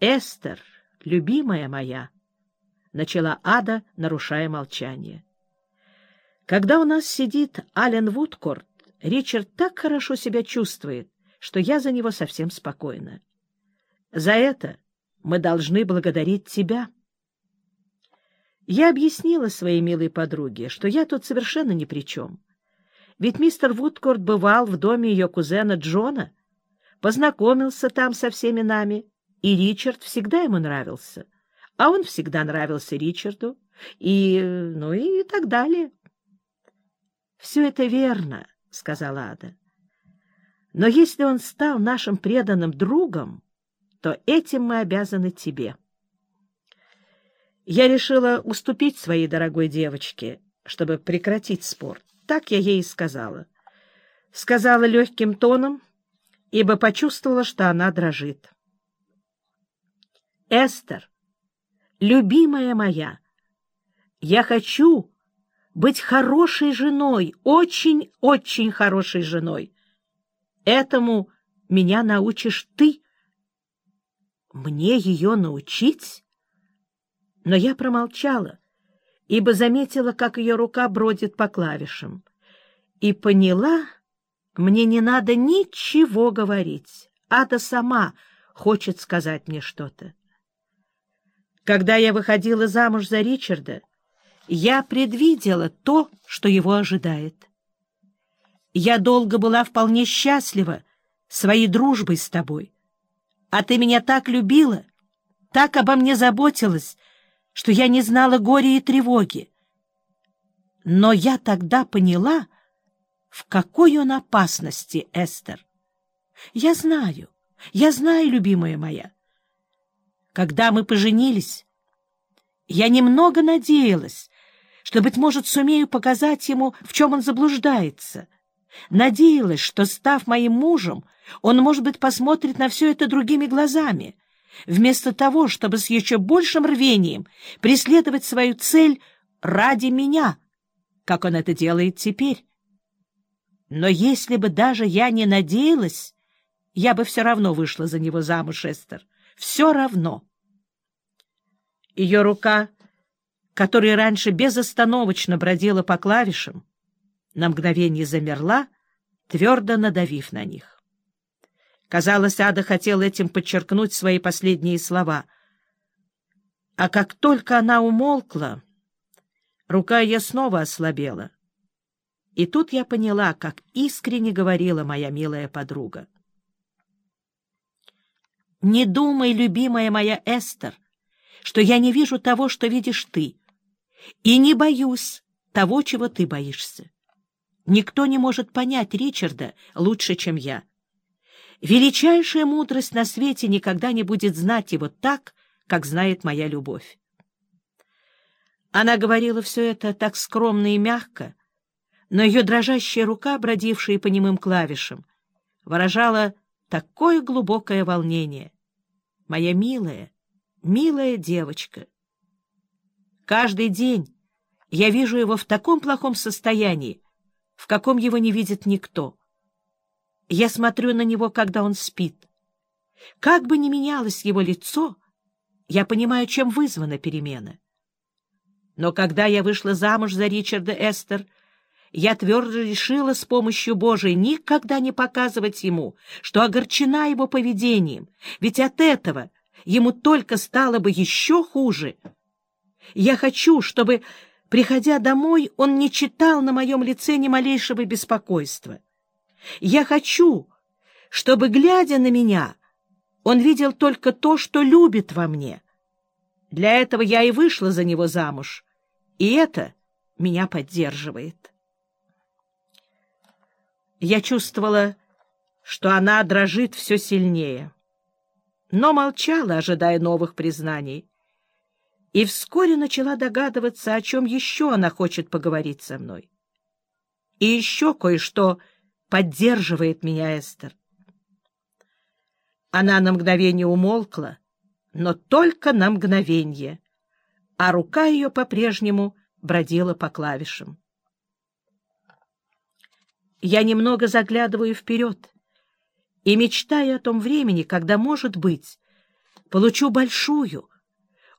Эстер, любимая моя, — начала Ада, нарушая молчание. Когда у нас сидит Ален Вудкорт, Ричард так хорошо себя чувствует, что я за него совсем спокойна. За это мы должны благодарить тебя. Я объяснила своей милой подруге, что я тут совершенно ни при чем. Ведь мистер Вудкорт бывал в доме ее кузена Джона, познакомился там со всеми нами, и Ричард всегда ему нравился, а он всегда нравился Ричарду, и, ну и так далее. — Все это верно, — сказала Ада. — Но если он стал нашим преданным другом, то этим мы обязаны тебе. Я решила уступить своей дорогой девочке, чтобы прекратить спор. Так я ей и сказала. Сказала легким тоном, ибо почувствовала, что она дрожит. «Эстер, любимая моя, я хочу быть хорошей женой, очень-очень хорошей женой. Этому меня научишь ты. Мне ее научить? Но я промолчала, ибо заметила, как ее рука бродит по клавишам, и поняла, мне не надо ничего говорить. Ада сама хочет сказать мне что-то. Когда я выходила замуж за Ричарда, я предвидела то, что его ожидает. Я долго была вполне счастлива своей дружбой с тобой. А ты меня так любила, так обо мне заботилась, что я не знала горя и тревоги. Но я тогда поняла, в какой он опасности, Эстер. Я знаю, я знаю, любимая моя. Когда мы поженились, я немного надеялась, что, быть может, сумею показать ему, в чем он заблуждается. Надеялась, что, став моим мужем, он, может быть, посмотрит на все это другими глазами, вместо того, чтобы с еще большим рвением преследовать свою цель ради меня, как он это делает теперь. Но если бы даже я не надеялась, я бы все равно вышла за него замуж, Эстер. Все равно. Ее рука которая раньше безостановочно бродила по клавишам, на мгновение замерла, твердо надавив на них. Казалось, Ада хотела этим подчеркнуть свои последние слова. А как только она умолкла, рука ее снова ослабела. И тут я поняла, как искренне говорила моя милая подруга. «Не думай, любимая моя Эстер, что я не вижу того, что видишь ты и не боюсь того, чего ты боишься. Никто не может понять Ричарда лучше, чем я. Величайшая мудрость на свете никогда не будет знать его так, как знает моя любовь. Она говорила все это так скромно и мягко, но ее дрожащая рука, бродившая по немым клавишам, выражала такое глубокое волнение. Моя милая, милая девочка — Каждый день я вижу его в таком плохом состоянии, в каком его не видит никто. Я смотрю на него, когда он спит. Как бы ни менялось его лицо, я понимаю, чем вызвана перемена. Но когда я вышла замуж за Ричарда Эстер, я твердо решила с помощью Божией никогда не показывать ему, что огорчена его поведением, ведь от этого ему только стало бы еще хуже — я хочу, чтобы, приходя домой, он не читал на моем лице ни малейшего беспокойства. Я хочу, чтобы, глядя на меня, он видел только то, что любит во мне. Для этого я и вышла за него замуж, и это меня поддерживает. Я чувствовала, что она дрожит все сильнее, но молчала, ожидая новых признаний и вскоре начала догадываться, о чем еще она хочет поговорить со мной. И еще кое-что поддерживает меня Эстер. Она на мгновение умолкла, но только на мгновение, а рука ее по-прежнему бродила по клавишам. Я немного заглядываю вперед и мечтаю о том времени, когда, может быть, получу большую,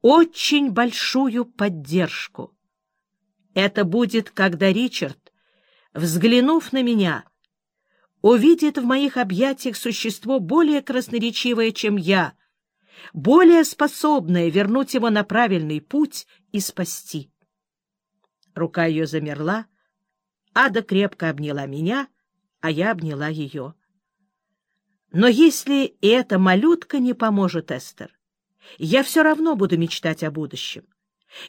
очень большую поддержку. Это будет, когда Ричард, взглянув на меня, увидит в моих объятиях существо более красноречивое, чем я, более способное вернуть его на правильный путь и спасти. Рука ее замерла, Ада крепко обняла меня, а я обняла ее. Но если эта малютка не поможет, Эстер, я все равно буду мечтать о будущем.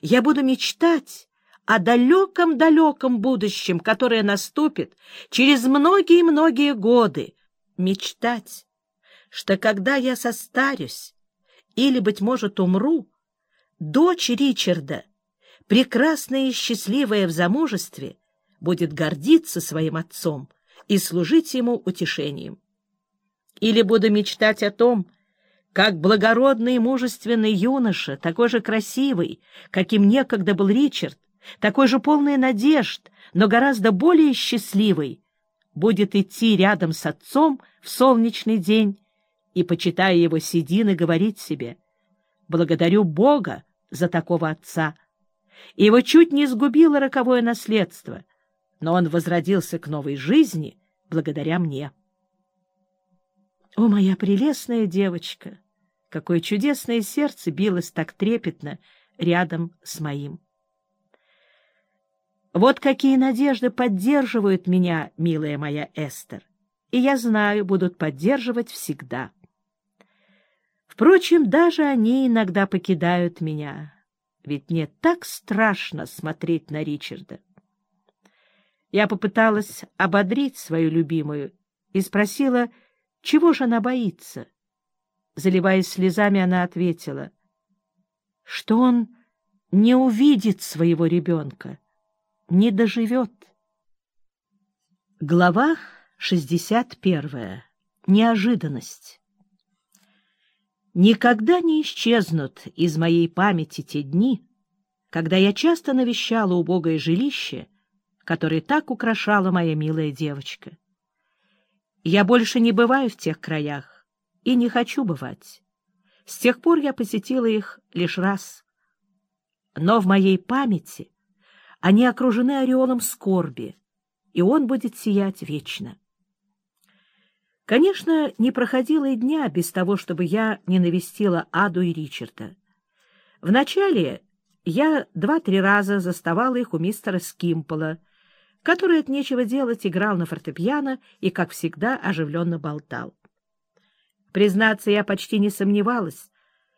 Я буду мечтать о далеком-далеком будущем, которое наступит через многие-многие годы. Мечтать, что когда я состарюсь или, быть может, умру, дочь Ричарда, прекрасная и счастливая в замужестве, будет гордиться своим отцом и служить ему утешением. Или буду мечтать о том, как благородный и мужественный юноша, такой же красивый, каким некогда был Ричард, такой же полный надежд, но гораздо более счастливый, будет идти рядом с отцом в солнечный день и, почитая его седины, говорить себе «Благодарю Бога за такого отца». Его чуть не сгубило роковое наследство, но он возродился к новой жизни благодаря мне. О, моя прелестная девочка! Какое чудесное сердце билось так трепетно рядом с моим! Вот какие надежды поддерживают меня, милая моя Эстер, и я знаю, будут поддерживать всегда. Впрочем, даже они иногда покидают меня, ведь мне так страшно смотреть на Ричарда. Я попыталась ободрить свою любимую и спросила, чего же она боится? Заливаясь слезами, она ответила, что он не увидит своего ребенка, не доживет. Глава 61. Неожиданность. Никогда не исчезнут из моей памяти те дни, когда я часто навещала убогое жилище, которое так украшала моя милая девочка. Я больше не бываю в тех краях и не хочу бывать. С тех пор я посетила их лишь раз. Но в моей памяти они окружены ореолом скорби, и он будет сиять вечно. Конечно, не проходило и дня без того, чтобы я не навестила Аду и Ричарда. Вначале я два-три раза заставала их у мистера Скимпола, который от нечего делать играл на фортепиано и, как всегда, оживленно болтал. Признаться, я почти не сомневалась,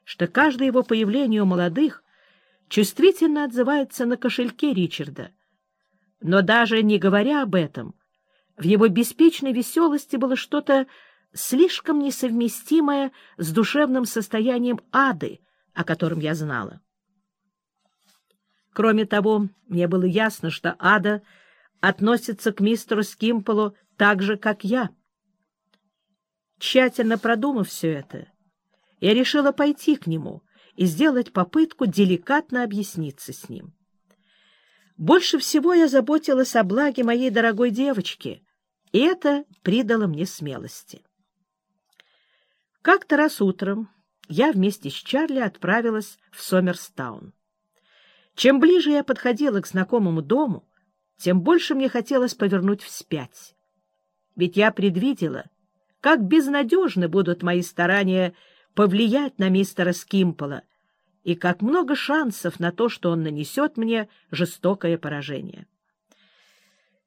что каждое его появление у молодых чувствительно отзывается на кошельке Ричарда. Но даже не говоря об этом, в его беспечной веселости было что-то слишком несовместимое с душевным состоянием ады, о котором я знала. Кроме того, мне было ясно, что ада — относится к мистеру Скимполу так же, как я. Тщательно продумав все это, я решила пойти к нему и сделать попытку деликатно объясниться с ним. Больше всего я заботилась о благе моей дорогой девочки, и это придало мне смелости. Как-то раз утром я вместе с Чарли отправилась в Сомерстаун. Чем ближе я подходила к знакомому дому, тем больше мне хотелось повернуть вспять. Ведь я предвидела, как безнадежны будут мои старания повлиять на мистера Скимпола, и как много шансов на то, что он нанесет мне жестокое поражение.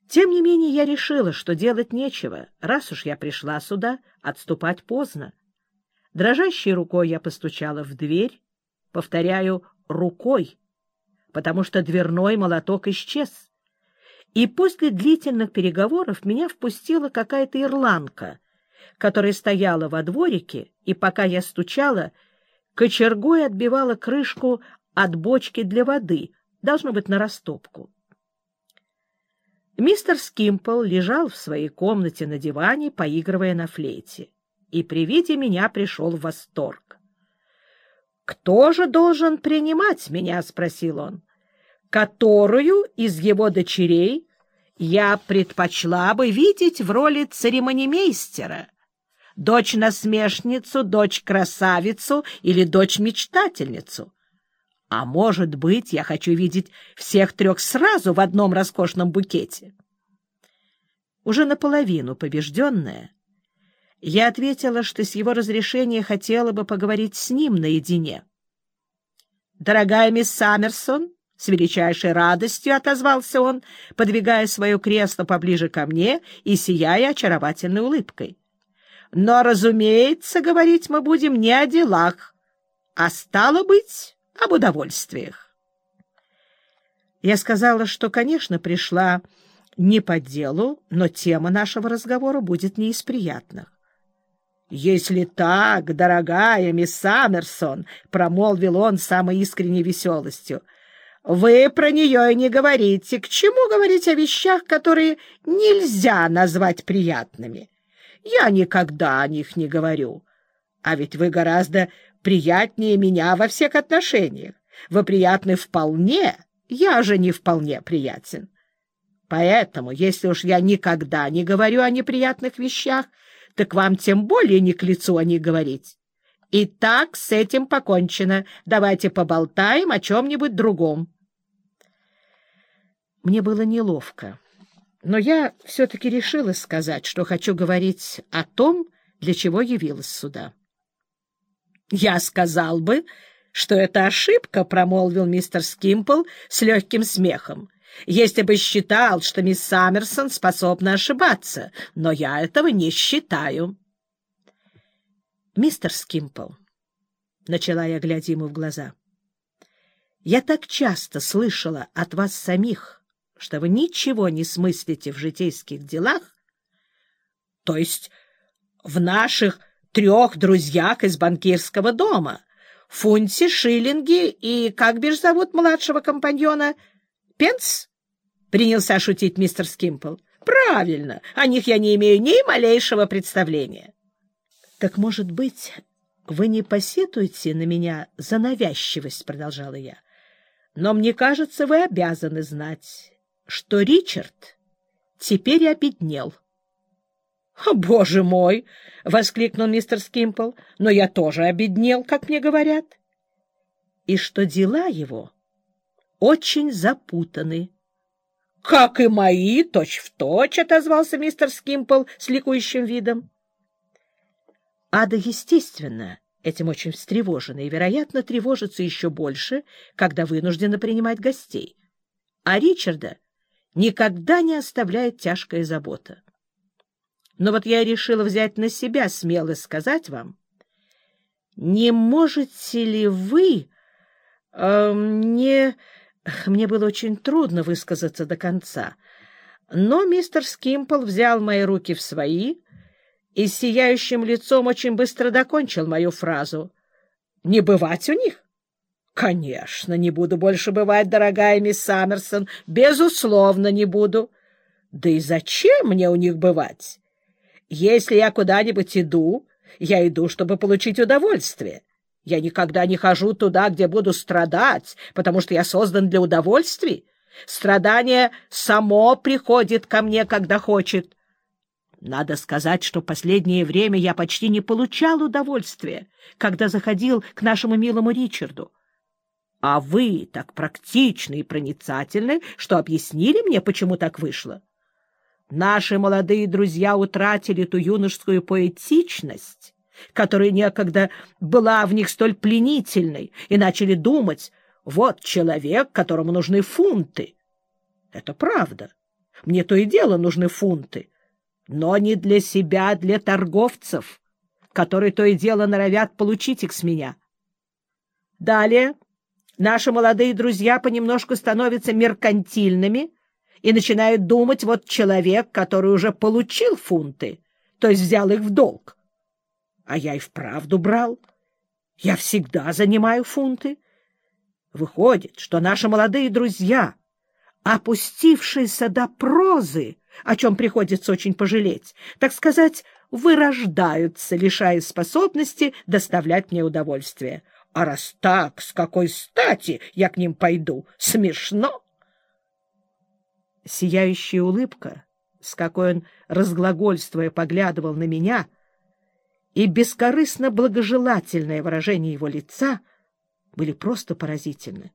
Тем не менее я решила, что делать нечего, раз уж я пришла сюда, отступать поздно. Дрожащей рукой я постучала в дверь, повторяю, рукой, потому что дверной молоток исчез. И после длительных переговоров меня впустила какая-то ирландка, которая стояла во дворике, и пока я стучала, кочергой отбивала крышку от бочки для воды, должно быть, на растопку. Мистер Скимпл лежал в своей комнате на диване, поигрывая на флейте, и при виде меня пришел в восторг. «Кто же должен принимать меня?» — спросил он. «Которую из его дочерей я предпочла бы видеть в роли церемонимейстера. дочь-насмешницу, дочь-красавицу или дочь-мечтательницу. А может быть, я хочу видеть всех трех сразу в одном роскошном букете. Уже наполовину побежденная, я ответила, что с его разрешения хотела бы поговорить с ним наедине. «Дорогая мисс Саммерсон», — с величайшей радостью отозвался он, подвигая свое кресло поближе ко мне и сияя очаровательной улыбкой. «Но, разумеется, говорить мы будем не о делах, а, стало быть, об удовольствиях. Я сказала, что, конечно, пришла не по делу, но тема нашего разговора будет не из приятных. «Если так, дорогая мисс Саммерсон», — промолвил он самой искренней веселостью, — «вы про нее и не говорите. К чему говорить о вещах, которые нельзя назвать приятными? Я никогда о них не говорю. А ведь вы гораздо приятнее меня во всех отношениях. Вы приятны вполне, я же не вполне приятен. Поэтому, если уж я никогда не говорю о неприятных вещах, так вам тем более не к лицу о них говорить. И так с этим покончено. Давайте поболтаем о чем-нибудь другом. Мне было неловко, но я все-таки решила сказать, что хочу говорить о том, для чего явилась сюда. Я сказал бы, что это ошибка, — промолвил мистер Скимпл с легким смехом, — если бы считал, что мисс Саммерсон способна ошибаться, но я этого не считаю. Мистер Скимпл, — начала я, глядя ему в глаза, — я так часто слышала от вас самих, что вы ничего не смыслите в житейских делах, то есть в наших трех друзьях из банкирского дома. Фунти, Шиллинги и, как бишь зовут младшего компаньона, Пенс? Принялся шутить мистер Скимпл. Правильно, о них я не имею ни малейшего представления. Так, может быть, вы не посетуете на меня за навязчивость, продолжала я. Но мне кажется, вы обязаны знать, что Ричард теперь обеднел. —— Боже мой! — воскликнул мистер Скимпл. — Но я тоже обеднел, как мне говорят. И что дела его очень запутаны. — Как и мои, точь-в-точь, точь, — отозвался мистер Скимпл с ликующим видом. Ада, естественно, этим очень встревожена и, вероятно, тревожится еще больше, когда вынуждена принимать гостей. А Ричарда никогда не оставляет тяжкая забота. Но вот я решила взять на себя смелость сказать вам, не можете ли вы э, мне... Мне было очень трудно высказаться до конца, но мистер Скимпл взял мои руки в свои и сияющим лицом очень быстро докончил мою фразу. «Не бывать у них?» «Конечно, не буду больше бывать, дорогая мисс Саммерсон, безусловно, не буду. Да и зачем мне у них бывать?» Если я куда-нибудь иду, я иду, чтобы получить удовольствие. Я никогда не хожу туда, где буду страдать, потому что я создан для удовольствий. Страдание само приходит ко мне, когда хочет. Надо сказать, что последнее время я почти не получал удовольствия, когда заходил к нашему милому Ричарду. А вы так практичны и проницательны, что объяснили мне, почему так вышло. Наши молодые друзья утратили ту юношескую поэтичность, которая некогда была в них столь пленительной, и начали думать, вот человек, которому нужны фунты. Это правда. Мне то и дело нужны фунты, но не для себя, а для торговцев, которые то и дело норовят получить их с меня. Далее наши молодые друзья понемножку становятся меркантильными и начинают думать, вот человек, который уже получил фунты, то есть взял их в долг. А я и вправду брал. Я всегда занимаю фунты. Выходит, что наши молодые друзья, опустившиеся до прозы, о чем приходится очень пожалеть, так сказать, вырождаются, лишаясь способности доставлять мне удовольствие. А раз так, с какой стати я к ним пойду? Смешно! Сияющая улыбка, с какой он, разглагольствуя, поглядывал на меня, и бескорыстно благожелательное выражение его лица были просто поразительны.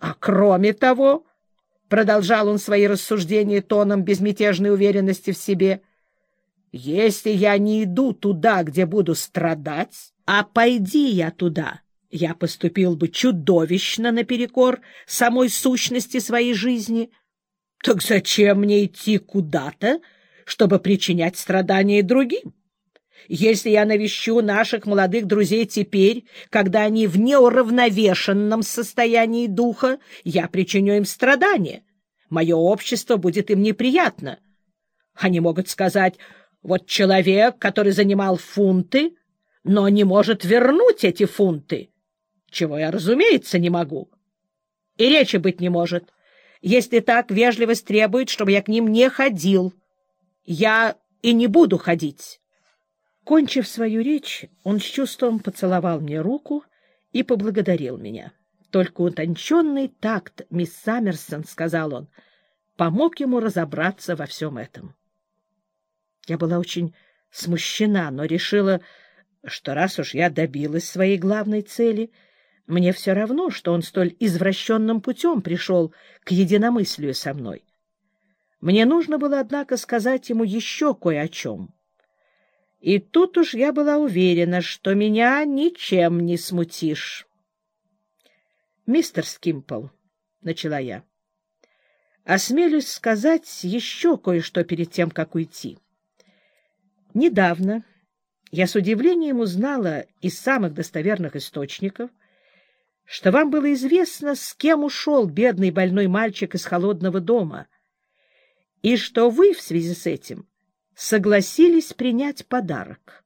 А кроме того, — продолжал он свои рассуждения тоном безмятежной уверенности в себе, — если я не иду туда, где буду страдать, а пойди я туда, я поступил бы чудовищно наперекор самой сущности своей жизни. Так зачем мне идти куда-то, чтобы причинять страдания другим? Если я навещу наших молодых друзей теперь, когда они в неуравновешенном состоянии духа, я причиню им страдания. Мое общество будет им неприятно. Они могут сказать, вот человек, который занимал фунты, но не может вернуть эти фунты, чего я, разумеется, не могу. И речи быть не может. Если так, вежливость требует, чтобы я к ним не ходил. Я и не буду ходить. Кончив свою речь, он с чувством поцеловал мне руку и поблагодарил меня. Только утонченный такт, мисс Саммерсон, — сказал он, — помог ему разобраться во всем этом. Я была очень смущена, но решила, что раз уж я добилась своей главной цели, мне все равно, что он столь извращенным путем пришел к единомыслию со мной. Мне нужно было, однако, сказать ему еще кое о чем — и тут уж я была уверена, что меня ничем не смутишь. — Мистер Скимпл, — начала я, — осмелюсь сказать еще кое-что перед тем, как уйти. Недавно я с удивлением узнала из самых достоверных источников, что вам было известно, с кем ушел бедный больной мальчик из холодного дома, и что вы в связи с этим — согласились принять подарок.